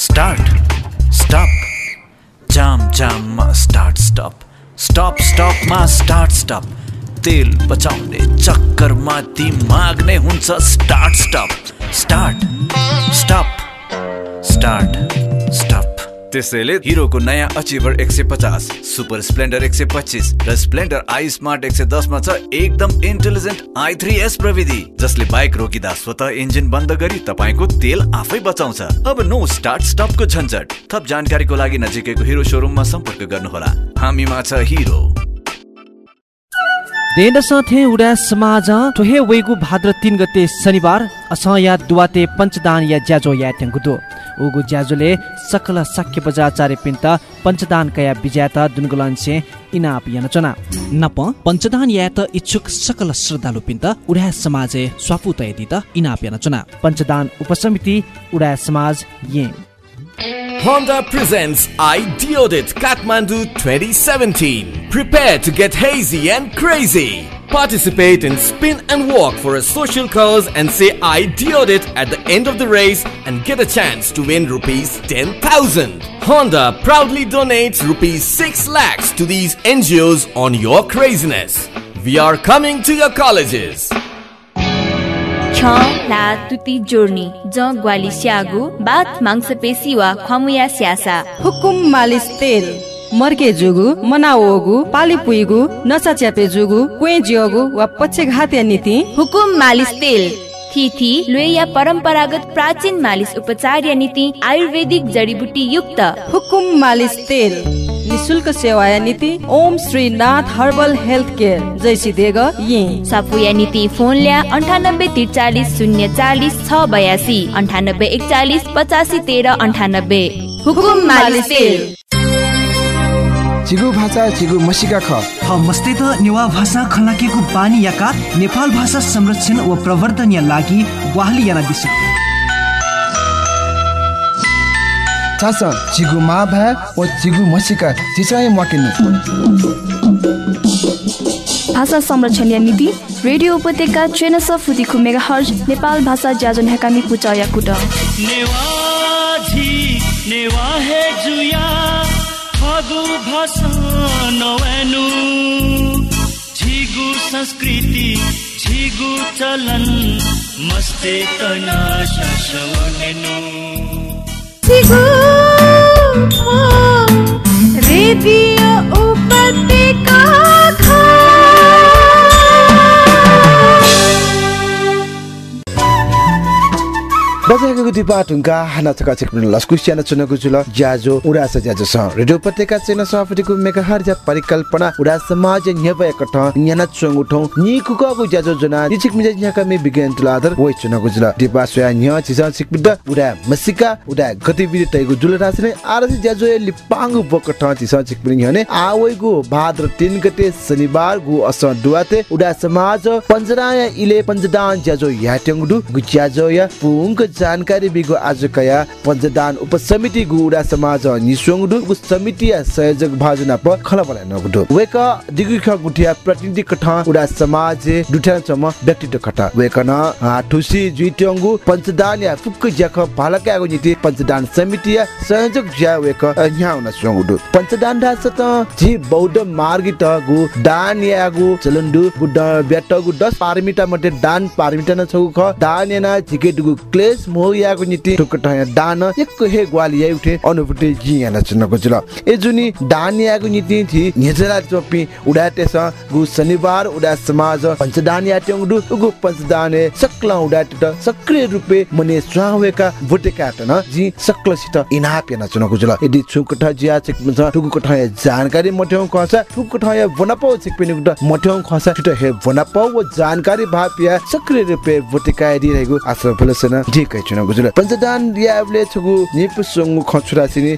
Start. Stop. Jam jam ma start stop. Stop stop ma start stop. तेल बचाउने चक्करमा दिमाग नै हुन्छ start stop start stop start stop त्यसैले हिरोको नयाँ अचिभर एक सय पचास सुपर स्प्लेन्डर एक सय पच्चिस र स्प्लेन्डर आई स्मार्ट एक सय दसमा छ एकदम इन्टेलिजेन्ट आई थ्री एस प्रविधि जसले बाइक रोकिँदा स्वत इन्जिन बन्द गरी तपाईँको तेल आफै बचाउँछ। अब नो स्टार्ट स्टपको झन्झट। थप जानकारीको लागि नजिकैको हिरो सोरुममा सम्पर्क गर्नुहोला। हामीमा छ हिरो।
देन उडा समाज ठोहे वेगु भाद्र तिन गते शनिबार अस या दुवाते पञ्चदान या ज्याजो या ट्याङ्गुदो उगु ज्याजोले सकल साक्य बजाचार्य पिन्त पञ्चदान कया विजेता दुनगुलन से इनाप यानचना नप पञ्चदान या त इच्छुक सकल श्रद्धालु पिन्त उडा समाज स्वापु तयदि त इनाप पञ्चदान उपसमिति उडा समाज ये
Honda presents Ideodit Kathmandu 2017. Prepare to get hazy and crazy. Participate in spin and walk for a social cause and say Ideodit at the end of the race and get a chance to win rupees 10,000. Honda proudly donates rupees 6 lakhs to these NGOs on your craziness. We are coming to your colleges.
छ ला तुति जोर्नी ज ग्वाली स्यागु बाथ मांसपेशी वा खमुया स्यासा
हुकुम मालिस तेल मर्के जुगु मनाओगु पाली पुइगु नसा च्यापे जुगु क्वे जियोगु वा पछे घाते नीति
हुकुम मालिस तेल थिथी लोया परम्परागत प्राचीन मालिस उपचार या नीति आयुर्वेदिक जडीबुटी युक्त
हुकुम मालिस तेल निशुल्क सेवा या नीति Om Shri Nath herbal health care जैसी देग ये।
सापुया नीति फोन ल्या अन्ठानब्बे त्रिचालिस शून्य चालिस छ बयासी अन्ठानब्बे एकचालिस पचासी तेह्र अन्ठानब्बे। हुकुम मालिस
चिगु भाषा चिगु मसिका ख।
ह मस्ते त नेवा भाषा खलाकेको बानी याका नेपाल भाषा संरक्षण व प्रवर्धन या लागि वाहली याना दिसु
चासा चिगु मा भा ओ चिगु मसिका चिचाय मकिनु।
भाषा संरक्षण नीति रेडियो उपत्यका चेनस फुदिखु मेगा हर्ज नेपाल भाषा ज्याजन हेकामी पुचाया कुट
नेवाजी नेवा हे जुया फागु भाषा नवनु। झिगु संस्कृति झिगु चलन मस्ते तना शशवनेनु
हृदय उपत्यका
बजाएको दिपा टुङ्का हाना चका चिकपिन लस्कु स्याना चुनको जुल ज्याजो उडास ज्याजो स रेडियो उपत्यका चेन सफटिको मेगा हर ज्या परिकल्पना उडा समाज न्यवय कठ न्याना चुङ उठौ। नि कुकको ज्याजो जना निचिक मिजे न्याका मे विज्ञान तुलाधर वइ चुनको जुल। दिपा सोया न्य चिसा चिकपिद उडा मसिका उडा गतिविधि तैगु जुल रासने आरसी ज्याजो लिपाङ बकठ चिसा चिकपिन न्यने आवैगु भाद्र 3 गते शनिबार गु अस दुवाते उडा समाज पञ्जराया इले पञ्जदान ज्याजो याट्यङडु गु ज्याजो या पुङको जानकारी बिगो आज कया पञ्चदान उपसमिति गुडा समाज निसोङडु गु समिति संयोजक भाजना प खलबला नगुडु। वेक दिगु ख गुठिया प्रतिनिधि कठ उडा समाज दुठा चम व्यक्तित्व कठ वेक न ठुसी जुइट्यङगु पञ्चदान या फुक्क ज्याख पालकागु नीति पञ्चदान समिति या संयोजक ज्या वेक न्याउन सोङडु पञ्चदान दास त जी बौद्ध मार्गी त गु दान यागु चलन्दु गु ब्याटगु 10 पारमिटा मध्ये दान पारमिटा न छगु ख दान याना झिके दुगु क्लेस मोयाको नीति टुकटया दान एक हे ग्वाली याइ उठे अनुभूति जियाना चनको जुल ए जुनी दान याको नीति थि नेजरा चोपी उडाटे स गु शनिबार उडा समाज पञ्चदान या ट्यङडु उगु पञ्चदान सक्ला उडाटे त सक्रिय रुपे मने स्वावेका भोटे काटन जी सक्ल सित इनाप याना चनको जुल यदि छुकट जिया चेक छ टुकु जानकारी मठ्यौ खसा टुकु कठया वनपौ चेक पनि मठ्यौ खसा टुट हे वनपौ व जानकारी भापिया सक्रिय रुपे भोटे कायदि रहेको आश्रम फलसन। ठीक है चुना गुजुल। पञ्चदान यावले छगु निप संगु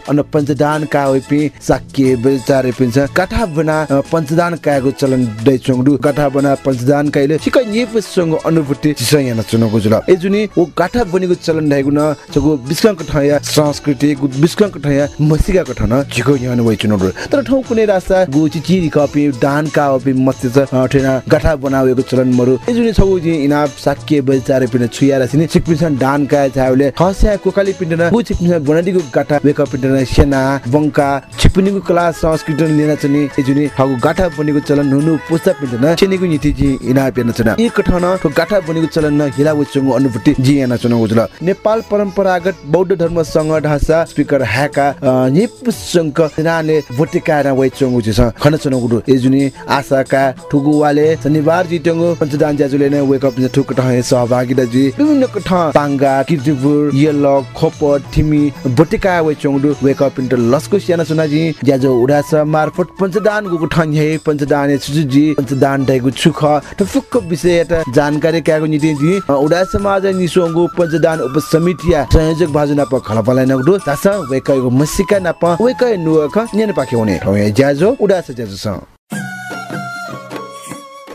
अन पञ्चदान का होइपि साक्के बेचारे पिन्छ। काठा बना अ, पञ्चदान काको चलन दै चंगडु काठा बना पञ्चदान काइले छिक निप संगु अनुभूति छिसय याना चुना गुजुल। ए जुनी ओ काठा बनेको चलन दैगु न छगु बिस्कंक ठया संस्कृति गु बिस्कंक ठया मसिका कठन छिको यान वइ चुना तर ठौ कुनै रास्ता गु चिची कपि दान का होपि मस्ति छ ठेना गाठा बनाएको चलन मरु। ए जुनी छगु जि इना साक्के बेचारे पिन छुयारा सिनी। छिकपिसन दान का छाउले खस्या कोकाली पिण्डना गु छिकपिसन बनादिको गाठा वेक पिण्डना सेना बंका छिकपिनीको कला संस्कृति लिन ए जुनी हगु गाठा बनेको चलन हुनु पुस्ता पिण्डना चेनीको नीति जि इना पेन चना एक कठन तो गाठा बनेको चलन न हिला वचंगु अनुभूति जि याना चना उजल नेपाल परम्परागत बौद्ध धर्म संघ ढासा स्पिकर ह्याका निप संक नाले भोटिका वचंगु छ खन चना गुडु ए आशाका ठुगुवाले शनिबार जितंगु पञ्चदान ज्याजुले नै वेक अप ठुक ठहे सहभागिता जी विभिन्न कठ पाङ्गा किर्तिपुर यलक खोप थिमी बटिका वे चोङडु वेक अप इन्टर लस्को स्याना सुनाजी ज्याजो उडास मार्फत पञ्चदान गुगु ठन हे पञ्चदान सुजुजी पञ्चदान दैगु छुख त फुक्क विषय त जानकारी क्यागु निति जी उडा समाज निसोंगु पञ्चदान उपसमितिया संयोजक भाजुना प खलपलाई नगदु तास वेकैगु मसिका नाप वेकै नुअख न्यने पाखे हुने ज्याजो उडास ज्याजो स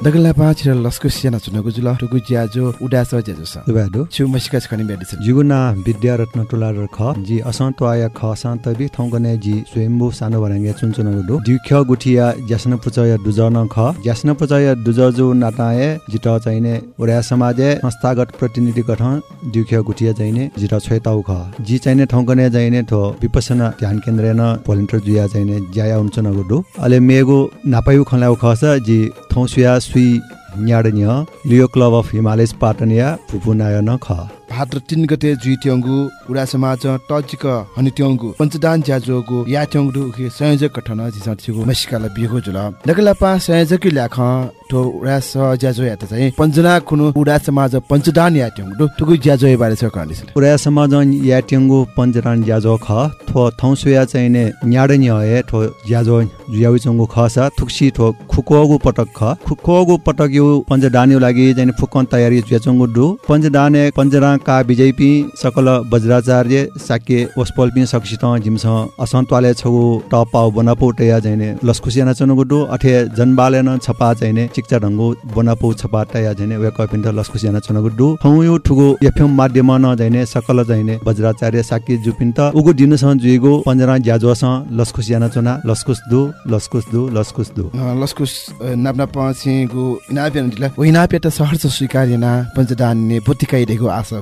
दगला पाछ लस्को स्याना चुनको जुल टुगु ज्याजो उडास ज्याजो स
दुबादो
छु मसिका छनि बेदिस
जुगुना विद्या रत्न टोला र ख जी असन्त आय ख सन्त बि थौगने जी स्वयम्बु सानो भरङ्गे चुनचुन गुडु द्युख्य गुठिया ज्यासन पुचय दुजन ख ज्यासन पुचय दुजजु नाटाए जित चाहिने उडा समाजे संस्थागत प्रतिनिधि गठन द्युख्य गुठिया चाहिने जित छैताउ ख जी चाहिने थौगने चाहिने थो विपसना ध्यान केन्द्र न भोलिन्टर जुया चाहिने ज्याया उन्चन गुडु अले मेगु नापायु खलाउ खस जी थौसुया सुई न्याडन्य लियो क्लब अफ हिमालयस पाटनिया फुपुनायन ख।
भाद्र तिन गते जुइट्यङ्गु उडा समाज टजिक हनिट्यङ्गु पञ्चदान ज्याजोगु याट्यङ्गु उखे संयोजक गठन जिस छिगु मसिकाला बिगो जुल। नगला पा संयोजक ल्याख ठो उडा स ज्याजो यात चाहिँ पञ्चना खुनु उडा समाज पञ्चदान याट्यङ्गु टुगु ज्याजो बारे छ कहानी
उडा समाज याट्यङ्गु पञ्चदान ज्याजो ख थो थौसुया चाहिँ ने न्याडन्य हे थो ज्याजो जुयाउ चंगु ख स थुक्सी थो खुकोगु पटक ख। खुकोगु पटक यु पञ्चदानिउ लागि चाहिँ फुकन तयारी ज्याचंगु दु पञ्चदाने पञ्चदान का बिजयपी सकल वज्राचार्य साक्य ओस्पल्पि सक्षित जिमस असन्तवाले छगु टपाउ बनापो टया जैने लस्कुसियाना चनुगुडु अठे जनबाले न छपा जैने चिक्चा ढंगु बनापो छपा टया जैने वे कपिन्ट लस्कुसियाना चनुगुडु थौ यो ठुगु एफएम माध्यम न जैने सकल जैने वज्राचार्य साक्य जुपिन्त उगु दिनु स जुइगु पञ्जना ज्याजोस लस्कुसियाना चना लस्कुस दु लस्कुस दु लस्कुस दु
लस्कुस नाप्ना पसिगु इनापेन दिला ओइनापे त सहर ना पञ्चदान ने बुतिकाइ देगु आशा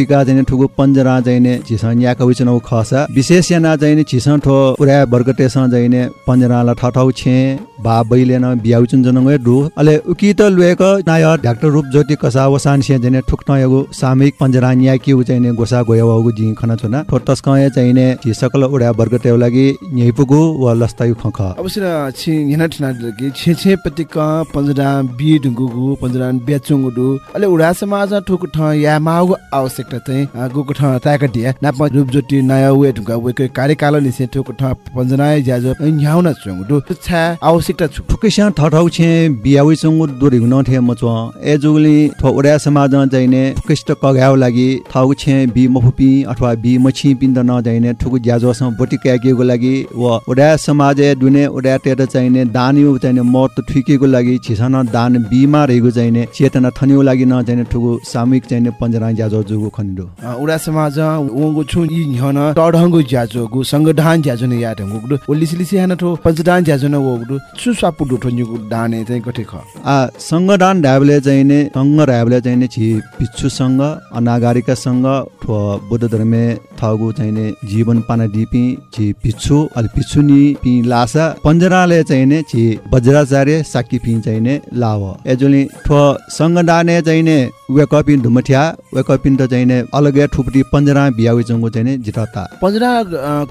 ठिका जैने ठुगु पञ्जरा जैने झिसन याका विचनौ खस विशेष याना जैने झिसन ठो उरा बर्गटेस जैने पञ्जराला ठठौ छे बा बैले न बियाउ चुन जनगै दु अले उकी त लुएक नाय डाक्टर रूप ज्योति कसा वसान से जने ठुक्न यगु सामयिक पञ्जरा न्या कि उ जैने गोसा गोयावगु जि खना छना ठो तस्कय जैने झिसकल उडा बर्गटेउ लागि न्यैपुगु व लस्तायु खख
अवश्य छि यना ठना लगे छे छे पतिक पञ्जरा बि ढुंगुगु पञ्जरा बेचुंगु दु अले उडा समाज ठुक ठ या माउगु आवश्यकता चाहिँ गुको ठ ताका दिया नाप रूप ज्योति नयाँ वे ढुंगा वे कार्यकाल निसे ठुक ठ पञ्जना ज्याजो न्याउन दु छा आवश्यकता छु।
ठुकेसा ठठौ छे बियाउ चंगु दोरि न थे मच ए जुगली ठ उडा समाज जैने फुकेस्ट कगाउ लागि थाउ छे बि मफुपि अथवा बि मछि पिन्द न जैने ठुकु ज्याजो सम बोटी क्याकेको लागि व उडा समाज दुने उडा टेट चाहिने दानिउ चाहिने मत ठिकेको लागि छिसन दान बिमा रहेको चाहिने चेतना थनिउ लागि न चाहिने ठुकु सामूहिक चाहिने पञ्जना ज्याजो जुगु खनिदो
उडा समाज वंगु छु इ न्हन टढंगु ज्याजो गु संगठन ज्याजो न या ढंगु गु ओलिसि लिसि हान ठो पञ्चदान ज्याजो न वो गु छु सापु डु ठन्यु गु दाने चाहिँ गठे ख?
आ संगठन ढाबले चाहिने संग ढाबले चाहिने छि पिच्छु संग अनागारिका संग बुद्ध धर्मे थगु चाहिने जीवन पाना दिपि छि पिच्छु अलि पिच्छु नि पि लासा पञ्जराले चाहिने छि वज्राचार्य साकी पि चाहिने लाव। एजुली ठो संगदाने चाहिने वेकपिन धुमठ्या वेकपिन त चाहिने अलगे ठुपटी पञ्जरा बियाउ जंगु चाहिने जितता।
पञ्जरा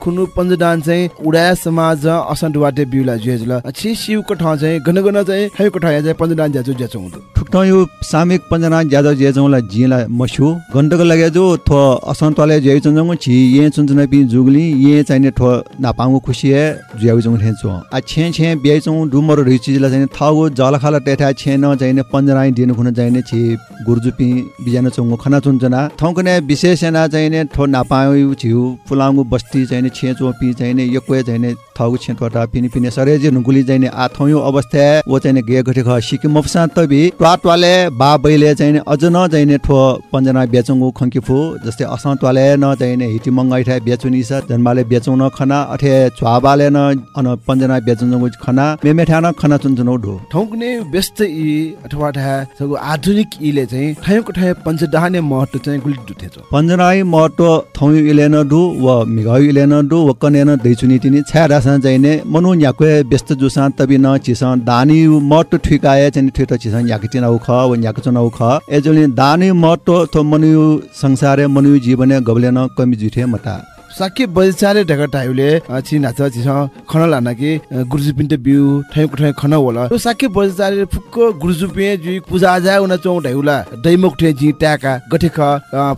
खुनु पञ्जदान चाहिँ उडा समाज असन्ट वाटे बिउला जुएजुल छि सिउ क ठ चाहिँ गन गन चाहिँ हाइ क ठ या चाहिँ पञ्जदान ज्याजो ज्याचो
ठुक्ट यो सामिक पञ्जरा ज्याजो जेजौला जिला मस्यु। गण्डक लगे जो थो असन्तले ज्याउ जंगु छि ये चुनचुन पि जुगली ये चाहिने ठो नापाङु खुसी हे ज्याउ जंगु हेचो आ छे छे बियाइचौ डुमरो रिचिला चाहिँ थागु जलखाला टेठा छे न चाहिने पञ्जरा दिनु खुन चाहिने छि गुर्जुपि बिजान चंगु खना चुनजना। थौकने विशेष ना चाहिने ठो नापाउ छिउ फुलाङ्गु बस्ती चाहिने छेचो पि चाहिने यक्वे चाहिने थगु छेटवटा पिनि पिने सरे जे नुगुली जाइने आ थौयो अवस्था वो चाहिँ गे घटे ख सिकिम मफसा तबि ट्वाटवाले बा बैले चाहिँ अझ न जाइने ठो पञ्जना बेचुङु खङ्किफु जस्तै असन्तवाले न जाइने हिटी मंगाइ ठा बेचुनी छ जन्माले बेचुङ न खना अथे छ्वाबाले न अन पञ्जना बेचुङु खना मेमेठा न खना चुनचुनौ ढो।
ठौकुने व्यस्त इ अथवा ठा सगु आधुनिक इले चाहिँ ठयको ठय पञ्चदाने महत्व चाहिँ गुली दुथे छ।
पञ्जनाई महत्व थौ इलेन डु व मिगाउ इलेन डु व कनेन दैचुनी तिनी छ्या जाइने मनु न्याक्वे व्यस्त जुसा तबि न चिसा दानी महत्व ठिकाए चाहिँ ठिट चिसा न्याकटिन उ ख व न्याक चुन उ ख एजोली दानी महत्व थो मनु संसारे मनु जीवने गबलेन कमि जुथे मता।
साके बजारे ढका टाइले छि नाच छिस खन लाना कि गुरुजु पिन्टे बिउ ठै ठै खन होला। तो साके बजारे फुक्क गुरुजु पे जु पूजा जा उना चौ ढाइला दैमुख ठे जि ट्याका गठे ख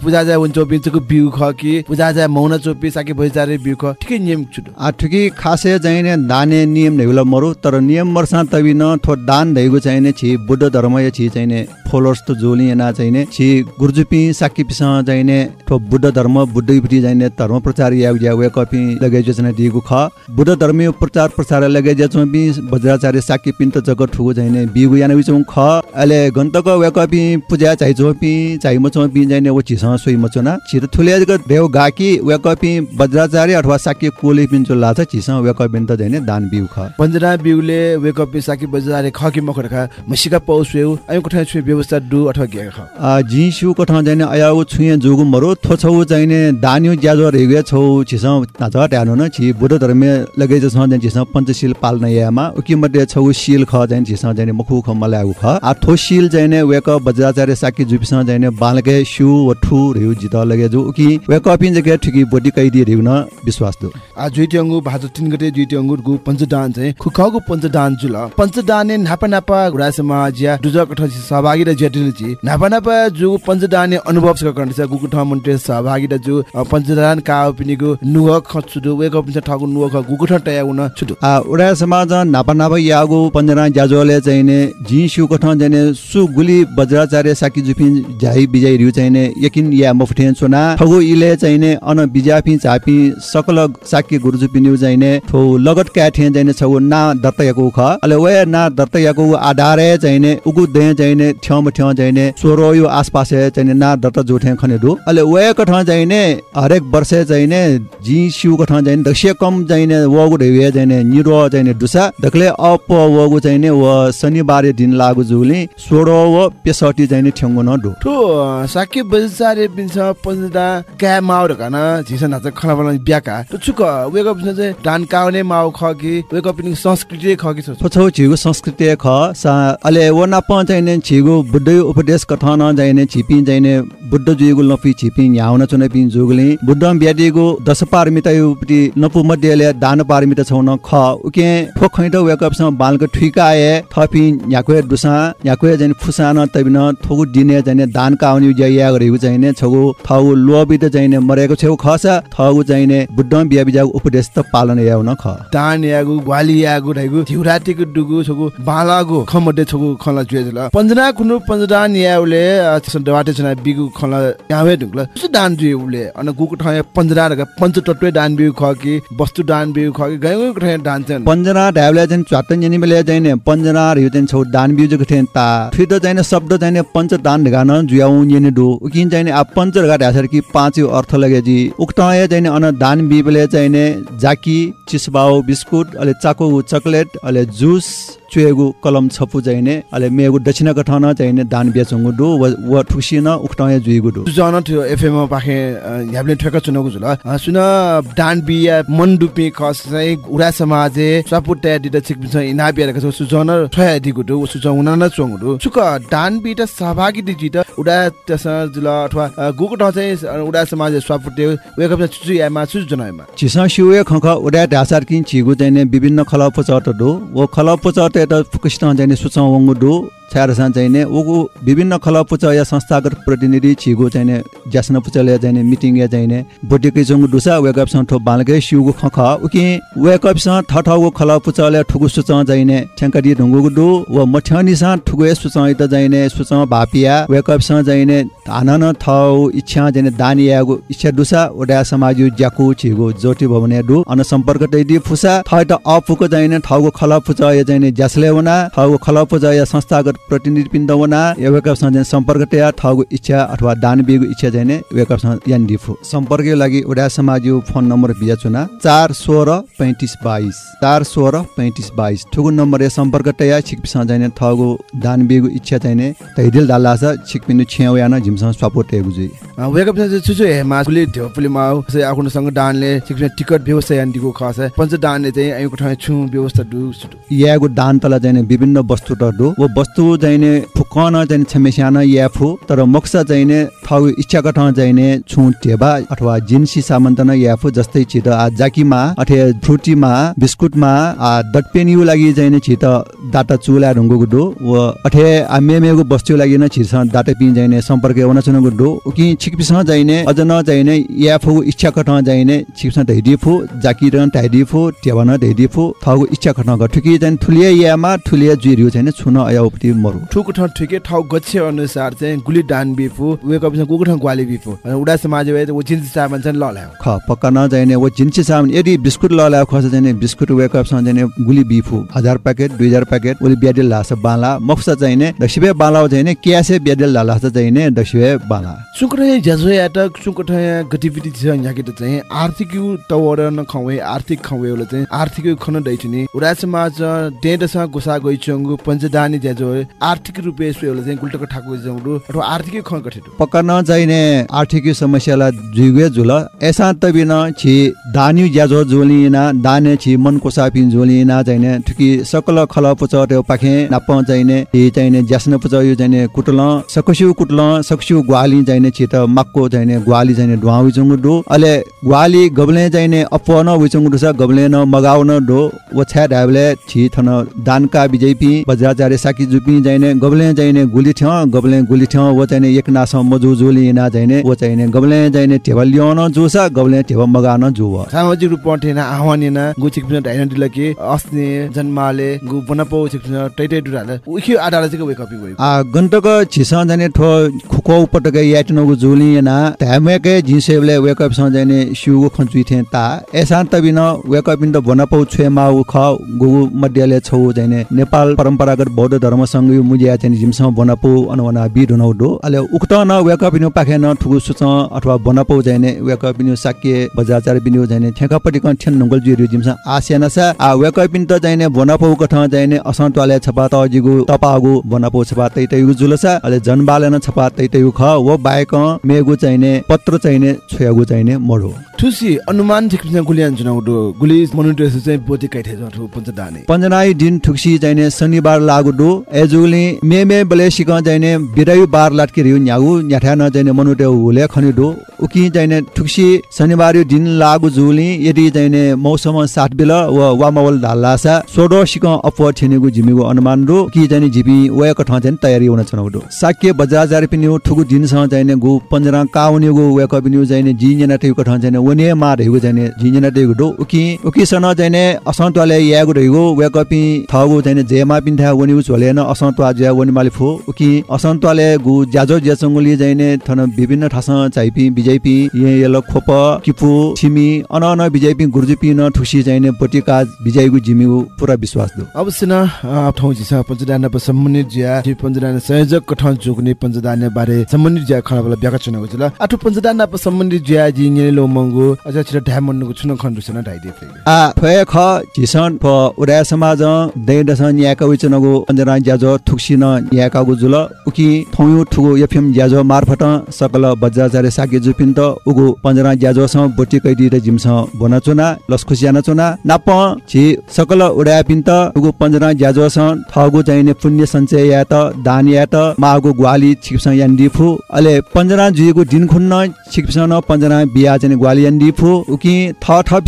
पूजा जा उन चोपि चको बिउ ख कि पूजा जा मौना चोपि साके बजारे बिउ ख ठिकै नियम छु
आ ठिकै खासे जाइने दाने नियम ढैला मरु तर नियम मर्सा तबि न थो दान ढैगु चाहिने छि बुद्ध धर्म या छि चाहिने फलोर्स त जोली ना चाहिने छि गुरुजुपि साकी पिसा चाहिने ठो बुद्ध धर्म बुद्ध चाहिने धर्म प्रचार या या वे कपि लगे जोजना दिगु ख। बुद्ध धर्मीय प्रचार प्रसार लगे जे चोबि वज्राचार्य साकी पिन्त जगत ठुगु चाहिने बिगु याना विचौ ख। अले गन्तक वे कपि पूजा चाहिँ चोपि चाहिँ म चोपि चाहिने ओ छिस सोइ मचना छिर थुले जग देव गाकी वे कपि वज्राचार्य अथवा साकी कोले पिन्चो लाछ छिस वे कपि त चाहिने दान बिउ ख।
पञ्जना बिउले वे कपि साकी बजारे ख कि मखर ख? मसिका पौस्वेउ अयु कठा छु व्यवस्था दु अथवा गे ख?
आ जिसु कठा चाहिने अयाउ छुए जोगु मरो थोछौ चाहिने दान्यु ज्याजो रेगे छौ छिस नाच ट्यानो न छि बुद्ध धर्म लगे छ जन छिस पञ्चशील पाल्न यामा उकि मध्ये छौ शील ख जन छिस जन मुखु ख मलाउ ख। आ थो शील जने वेक वज्राचार्य साकी जुपिस जने बालके शु वठु रिउ जित लगे जो उकि वेक पिन जगे ठिकी बोडी कैदी रिउ न विश्वास दु।
आ जुइति अंगु भाजु तिन गते जुइति अंगु गु पञ्चदान चाहिँ खुखाउको पञ्चदान जुल। पञ्चदाने नापा नापा घुरा समाज या दुज कठ सहभागी र जटिल छि नापा नापा जु पञ्चदाने अनुभव छ गुकु ठ मन्टे सहभागी र जु पञ्चदान का पिनिगु नुह खचुदु वेक पिन्छ ठगु नुह ख गुकु ठ टया उन छुदु
आ उडा समाज नापा नापा यागु पञ्जना ज्याजोले चाहिने जिसु कठ जने सु गुली वज्राचार्य साकी जुपिन जाई बिजाई रिउ चाहिने यकिन या मफठेन सोना ठगु इले चाहिने अन बिजाफी चापी सकल साकी गुरुजु पिन्यु चाहिने थो लगत क्या ठे चाहिने छगु ना दत्त याको ख। अले वे ना दत्त याको आधारे चाहिने उगु दे चाहिने ठ्यम ठ्य चाहिने सोरो यो आसपास चाहिने ना दत्त जोठे खने दु अले वे कठ चाहिने हरेक वर्ष चाहिने जी शिव कठ चाहिने दक्ष्य कम चाहिने वगु ढेवे चाहिने निरो चाहिने दुसा दखले अप वगु चाहिने व शनिबार दिन लागु जुली सोरो व पेसटी चाहिने ठ्यंगु न दु
ठो साके बजारे पिन्छ पञ्चदा क्या माउ र झिस नाच खला बना ब्याका त छुक वेक अप चाहिँ डान काउने माउ ख कि वेक अप नि संस्कृति ख कि छ
छौ छिगु संस्कृति ख सा अले वना प चाहिने छिगु बुद्ध उपदेश कथन जाइने छिपि जाइने बुद्ध जुगु लपि छिपि याउन चुने पिन जुगले बुद्ध ब्याडिगु दश पारमिता युपति नपु मध्यले दान पारमिता छौ न ख। उके ठो खैट वेक अप स बालको ठिकाए थपि याको दुसा याको जाइने फुसान तबिन थोगु दिने जाइने दान काउने जया गरेको चाहिने छगु थगु लोबि त चाहिने मरेको छेउ खस थगु चाहिने बुद्ध बिया बिजागु उपदेश त पालन याउन ख।
दान यागु ग्वाली यागु ढाइगु थिउरातिको डुगु छगु बालागु खमडे छगु खला जुएजल। पञ्जना कुनु पञ्जदान याउले दवाटे छना बिगु खला यावे ढुक्ला दान जुए उले अन गुकु ठाय पञ्जना रग पञ्च तत्वे दान बिगु ख कि वस्तु दान बिगु ख कि गयगु ठाय दान छन्।
पञ्जना ढाउले जन च्वाटन जनि बेले जाइने पञ्जना रिउ जन छौ दान बिउ जग ठेन ता। फिद जाइने शब्द जाइने पञ्च दान ढगान जुयाउ यने दु उकिन जाइने आ पञ्च रगा ढासर कि पाँच अर्थ लगे जी। उक्तय जाइने अन दान बिबले चाहिने जाकी चिसबाउ बिस्कुट अले चाको चकलेट अले जुस चुएगु कलम छपु जाइने अले मेगु दक्षिण गठन चाहिने दान बेचंगु दु व ठुसिन उक्तय जुइगु दु
जन थियो एफएम पाखे याबले ठेका चुनगु जुल। सुन दान बिया मन डुपे खस चाहिँ उरा समाजे सपुटे दिद छिक बिछ इना बिया खस सुजन ठया दिगु दु सुजन उना न चंगु दु छुक दान बि त सहभागी दिजि त उडा तस जुल अथवा गुकु ठ चाहिँ उडा समाज सपुटे वेक अप चुचु यामा चुचु जनामा
चिसा शिवे खख उडा ढासार किन छिगु चाहिने विभिन्न खलप चट दु व खलप चट त जाने सुचाउ छारसा चाहिने उगु विभिन्न खल पुच या संस्थागत प्रतिनिधि छिगु चाहिने ज्यासन पुचले चाहिने मिटिङ या चाहिने बोटेकै चंगु दुसा वेकअप सँग ठो बालकै सिउगु खख उकि वेकअप सँग ठठगु खल पुचले ठुगु सुच चाहिने ठ्याङ्कडी ढुङ्गु दु व मठ्यानी सँग ठुगु सुच त चाहिने सुच भापिया वेकअप सँग चाहिने आनन थौ इच्छा चाहिने दानी यागु इच्छा दुसा ओडा समाज ज्याकु छिगु जोटी भवने दु अन सम्पर्क दैदी फुसा थै त अपुको चाहिने ठगु खल पुच या चाहिने ज्यासले वना ठगु खल पुच या संस्थागत प्रतिनिधि पिण्ड वना या वेकअप चाहिने सम्पर्क तया ठगु इच्छा अथवा दान बिगु इच्छा चाहिने वेकअप सँग यान दिफु। सम्पर्कको लागि ओडा समाज फोन नम्बर बिया चुना चार सोह्र पैँतिस बाइस चार सोह्र पैँतिस बाइस। ठुगु नम्बर या सम्पर्क तया छिकपिसँग चाहिने ठगु दान बिगु इच्छा चाहिने तैदिल डाला छ छिकपिनु छेउ यान झिमसँग सपोर्ट टेगु जुइ
वेकअप चाहिँ छुछु हे मा पुलि ढ्यो पुलि माउ से आफ्नो सँग दानले सिक्ने टिकट व्यवस्था यान दिगु खस पञ्च दानले चाहिँ आयुको ठाउँ छु व्यवस्था दु
यागु दान तला चाहिने विभिन्न वस्तु त दु वो वस्तु चाहिने फुकन चाहिने छमेस्यान याफु तर मक्सा चाहिने ठगु इच्छा कठ चाहिने छु टेबा अथवा जिन्सी सामान त न याफु जस्तै छिट आ जाकीमा अथे फ्रुटीमा बिस्कुटमा आ दटपेनिउ लागि चाहिने छिट दाटा चुला ढुङ्गु दु व अथे आ वस्तु लागि न छिस दाटा पिन चाहिने सम्पर्क वन चुन दु उकि छिकपिसँग चाहिने अझ चाहिने याफु इच्छा कठ चाहिने छिकसँग ढैदिफु जाकी र ढैदिफु टेबा न ढैदिफु ठगु इच्छा कठ गठुकी चाहिँ ठुलिया यामा ठुलिया जुइरिउ चाहिने छुन अया उपति मरु
ठुक ठाउँ ठिकै ठाउँ गच्छे अनुसार चाहिँ गुली दान बिफु वेकअप सँग गुगु ठाउँ ग्वाली बिफु उडा समाज वे उ जिन्स सामान चाहिँ लल्या
ख पक्का न चाहिने वो जिन्सी सामान यदि बिस्कुट लल्या खस चाहिने बिस्कुट वेकअप सँग चाहिने गुली बिफु। हजार प्याकेट दुई हजार प्याकेट ओली ब्याडेल लास बाला मक्सा चाहिने दसिबे बाला चाहिने क्यासे ब्याडेल लाला चाहिने दसिबे बाला।
सुकुटे जजो याटक सुकुटे गतिविधि छ यहाँ के चाहिँ आर्थिक तवर न खवे आर्थिक खवेले चाहिँ आर्थिक खन दैछिने उडा समाज डेडस गुसा गइ चंगु पञ्चदानी ज्याजो आर्थिक रूपे सुले चाहिँ गुल्टक ठाकु जंगु अथवा आर्थिक खन गठितो
पक्का न चाहिने आर्थिक समस्यालाई जुगे जुल एसा तबिन छि दानी ज्याजो जोलिना दाने छि मन कोसापिन जोलिना चाहिने ठुकी सकल खल पुच त्यो पाखे नाप चाहिने हि चाहिने ज्यासन पुच यो चाहिने कुटल सकस्यु कुटल सक्स्यु ग्वाली चाहिने छिट मक्को चाहिने ग्वाली चाहिने ढुवाउ जंगु दो अले ग्वाली गबले चाहिने अपन विचंगु दुसा गबले न मगाउन दो वो छ्या ढाबले छि थन दानका बिजेपी बज्राचार्य साकी जुपी चाहिने गबले चाहिने गुली थ्यो गबले गुली थ्यो वो चाहिने एक नास मजु जोली ना चाहिने वो चाहिने गबले चाहिने टेबल ल्याउन जोसा गबले टेबल मगाउन जुव।
सामाजिक रूपमा ठेना आह्वान न गु छिकपिन ढाइन दिलके अस्ने जन्माले गु बनपो छिकपिन टैटै दुराले उखि आधार चाहिँ वेक अप गयो।
आ गन्तक छिसा जाने ठो खुको उपटक याटिनगु जोली ना त्यामेके जिसेबले वेक अप सँग जाने सिउगु खन्चुइ थे ता एसान तबिन वेक अप इन द बनपो छेमा उ ख गु मध्यले छौ जाने नेपाल परम्परागत बौद्ध धर्म संग यु मुजिया चाहिँ जिमसँग बनपो अनवना बिड हुनौ दो अले उक्त न वेक इन पाखे न ठुगु सुच अथवा बनपो जाने वेक इन साक्य बजाचार बिनियो जाने ठेकापटि कन ठेन नंगल जुरि जिमसँग आसियाना सा आ वेक त जाने बनपो कठ जाने असन्तवाले छपा त जिगु तपागु बनपो छपा तै तै यु जुलसा अले जनबाले न छपा तै तै ख वो बायक मेगु चाहिने पत्र चाहिने छोयागु चाहिने मडो
ठुसी अनुमान छिकपिन गुलियान जुनाउ दो गुली मोनिटर चाहिँ बोति काइथे जठु पञ्चदाने
पञ्जनाई दिन ठुक्सी चाहिने शनिबार लागु दो एजुली मे मे बले सिक चाहिने बिरायु बार लाटके रिउ न्यागु न्याठा न चाहिने मनुटे हुले खनि दो उकि चाहिने ठुक्सी शनिबार दिन लागु जुली यदि चाहिने मौसम सात बेला व वामावल धालासा सोडो सिक अप छिनेगु जिमिगु अनुमान दो कि चाहिने जिपि वया कठ चाहिँ तयारी हुन छनौ दो साक्य बजार पिन्यु ठुगु दिन सँग चाहिने गु पञ्जना काउनेगु वया कबिन्यु चाहिने जिजना टेगु कठ वने मा रहेगु चाहिने जिजना टेगु दो उकि उकि सन चाहिने असन्तवाले यागु रहेगु वया कपि थगु चाहिने जेमा पिन्था वनिगु झोलेन असन्तवा ज्या वनि मालि फो उकि असन्तवाले गु ज्याजो ज्याचंगुली चाहिने थन विभिन्न ठास चाइपि बिजेपि ये यलो खोप किपु छिमी अन अन बिजेपि गुरुजुपि न ठुसी चाहिने पटिका बिजेगु जिमिगु पुरा विश्वास दो।
अवश्य न ठाउँ जिसा पञ्चदान प ज्या जि पञ्चदान संयोजक कठन जोगने पञ्चदान बारे सम्बन्धित ज्या खलाबला ब्याका चुनाउ जुल। आठु पञ्चदान प सम्बन्धित ज्या जि नेलो मंगु अझ छिर ढ्यामन्नुको चुनाउ खण्डुसन ढाइदे
आ फय ख झिसन प उडा समाज दैडसन याका विचनगु पञ्चदान ज्याजो थुक्सिन याकागु जुल उकि थौयु ठुगु एफएम ज्याजो मार्फत सकल बज्जाचार्य साके जुपिन त उगु पञ्चदान ज्याजो स बोटी कैदी र जिमस बना चुना लस्खुसियाना चुना नाप छि सकल उडा पिन त उगु पञ्चदान ज्याजो स थगु चाहिने पुण्य सञ्चय या त दान या त मागु ग्वाली यान दिफु अले पञ्चदान जुइगु दिन खुन्न छिप्स न पञ्चदान बिया चाहिँ ग्वाली फु उकि थ थ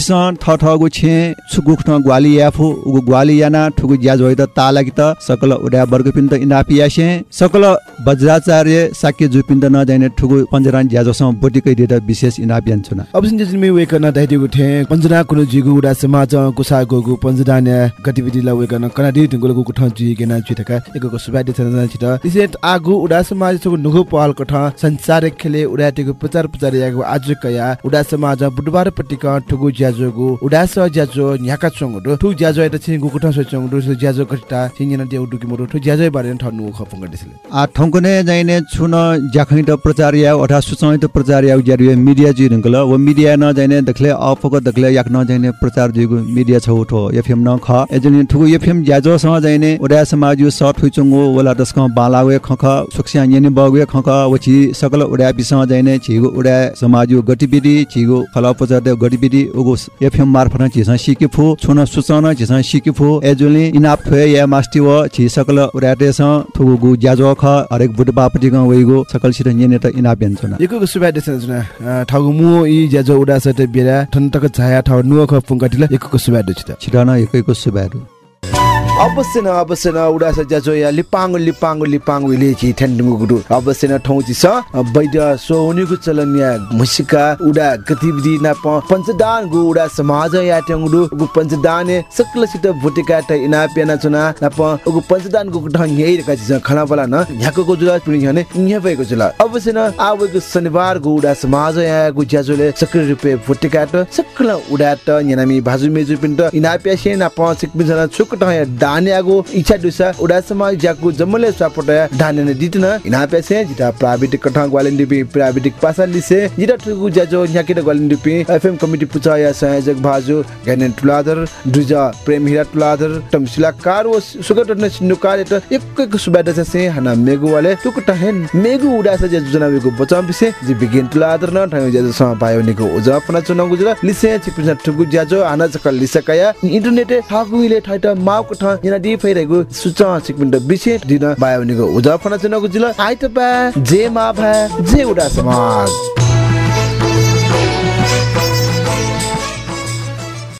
थ थ छे सुगु ख ग्वाली या फु उगु ग्वाली याना ठुगु ज्याज होइ त ता लागि त सकल उडा वर्ग पिन त इनापि यासे सकल वज्राचार्य साक्य जुपिन त न जाने ठुगु पञ्जरान ज्याजसम बोटिकै देत विशेष इनापि यान्छुना
अब सिन जिन मे वेकन दाइदिगु थे पञ्जना कुनु जिगु उडा समाज कुसा गोगु पञ्जदान गतिविधि ला वेकन कना दि तिंगुल गु कुठ जि गेना छिटका एकको सुबादि छन छिट। इसेट आगु उडा समाज सगु नुगु पहल कठ संसार खेले उडा टिगु प्रचार प्रचार यागु आज कया उडा समाज बुधबार पटिक ठुगु ज्याजोगु उडा स ज्याजो न्याका चंगु ठु ज्याजो एत छिन गु कुठ स चंगु दु ज्याजो कष्टा छिन देउ दुकि मोरो ठु ज्याजो बारे ठनु खपंग दिसले
आ ठंकुने जाइने छुन ज्याखै त प्रचार या अथा सुचै त प्रचार या ज्यारु मिडिया जि रंगल व मिडिया न जाइने दखले अफको दखले याक न जाइने प्रचार जिगु मिडिया छ उठो एफएम न ख। एजनि ठुगु एफएम ज्याजो स जाइने उडा समाज यु सट हुइचंगु वला दस्क बालावे खख सुक्स्या यनि बगवे खख वछि सकल उडा बिस जाइने छिगु उडा समाज यु गतिविधि छिगु फला प्रचार दे गतिविधि उगु एफएम मार्फत छिस सिकि फु छुन सुचन छिस सिकि फु एजनि इनाप थ्वे या मास्टि व छि सकल उडा देस ठुगु गु ज्याजो ख हरेक बुट बापटि ग वइगु सकल सित यने त इनाप बेन्छना
एकको सुबादि छन जुना ठगु मु इ ज्याजो उडा सते बेरा ठन्तक छाया ठ नुख फुंगटिला एकको सुबादि छित
छिटाना एकैको सुबादु
अवश्य न अवश्य न उडा स ज्याजो या लिपाङ लिपाङ लिपाङ विले छि ठेन्डुगु गुडु अवश्य न ठौ छि स वैद सोहुनिगु चलन या मुसिका उडा गतिविधि न पञ्चदान गु उडा समाज या टेंगुडु गु पञ्चदान सकल सित भुटिका त इना पेना चुना न प गु पञ्चदान गु ढंग यही रका छि खाना बला न ह्याको गु जुला पिनि हने न्हे भएको जुला अवश्य न आवगु शनिबार गु उडा समाज या गु ज्याजोले सक्रिय रुपे भुटिका त सकल उडा त यनामी भाजु मेजु पिन त इना पेसे न प सिकपिन जना छुक त जम्मले सपोर्ट धाने ने दितन इना पेसे जिता प्राविधिक कठा ग्वालिन दिपि प्राविधिक पासा लिसे जिता ठुगु ज्याजो न्याकित ग्वालिन दिपि एफएम कमिटी पुचा या संयोजक भाजु गनेन तुलादर दुजा प्रेम हिरा तुलादर तमसिला कार वो सुगत न एत एक एक सुबाद से हना मेगु वाले तुक तहेन मेगु उडा से ज्याजो जना वेगु बचाम बिसे जि बिगिन तुलादर न ठायो ज्याजो सम पायो निको उजा पना चुना गुजरा लिसे चिपिन ठुगु ज्याजो आना चकल लिसकाया इन्टरनेट थागुइले ठाइटा माउ कठा di फैरहेको सुचा सिकमिन्ट विशेष दिन बायोनिको उजा फना चुनको जिल्ला आइट बा जे मा जे उडा समाज।